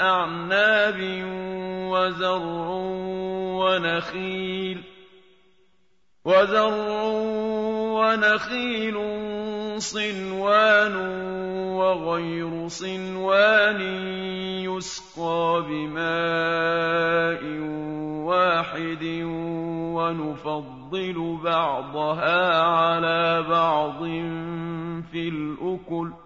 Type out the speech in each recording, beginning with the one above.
أعناب وزرع ونخيل وزرع ونخيل صنوان وغير صنوان يسقى بماء واحد ونفضل بعضها على بعض في الأكل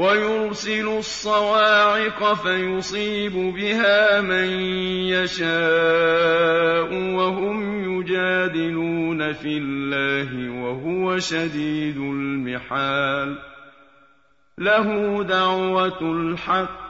ويرسل الصواعق فيصيب بها من يشاء وهم يجادلون في الله وهو شديد المحال. له دعوة الحق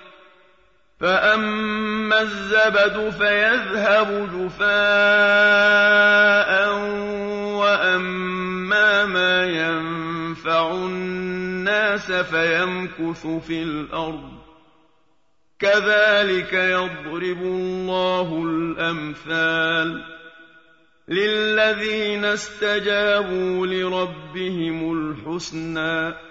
فَأَمَّا الزَّبَدُ فَيَذْهَبُ جُفَاءً وَأَمَّا مَا يَنفَعُ النَّاسَ فَيَمْكُثُ فِي الْأَرْضِ ۚ كَذَٰلِكَ يَضْرِبُ اللَّهُ الْأَمْثَالَ لِلَّذِينَ اسْتَجَابُوا لِرَبِّهِمُ الْحُسْنَىٰ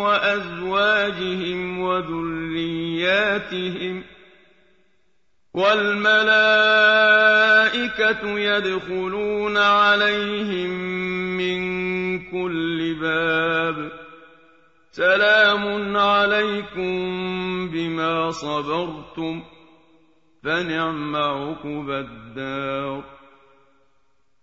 وأزواجهم وذرياتهم والملائكة يدخلون عليهم من كل باب. سلام عليكم بما صبرتم فنعم عقبى الدار.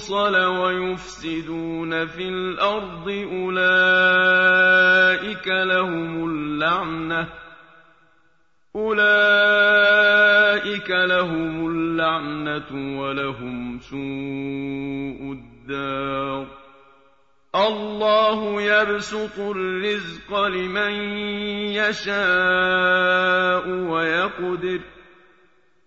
يوصل ويفسدون في الأرض أولئك لهم اللعنة أولئك لهم اللعنة ولهم سوء الدار الله يبسط الرزق لمن يشاء ويقدر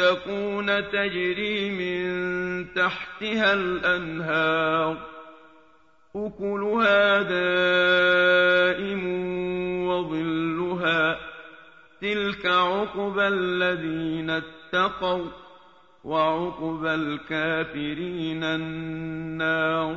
المتقون تجري من تحتها الأنهار. أكلها دائم وظلها. تلك عقبى الذين اتقوا وعقبى الكافرين النار.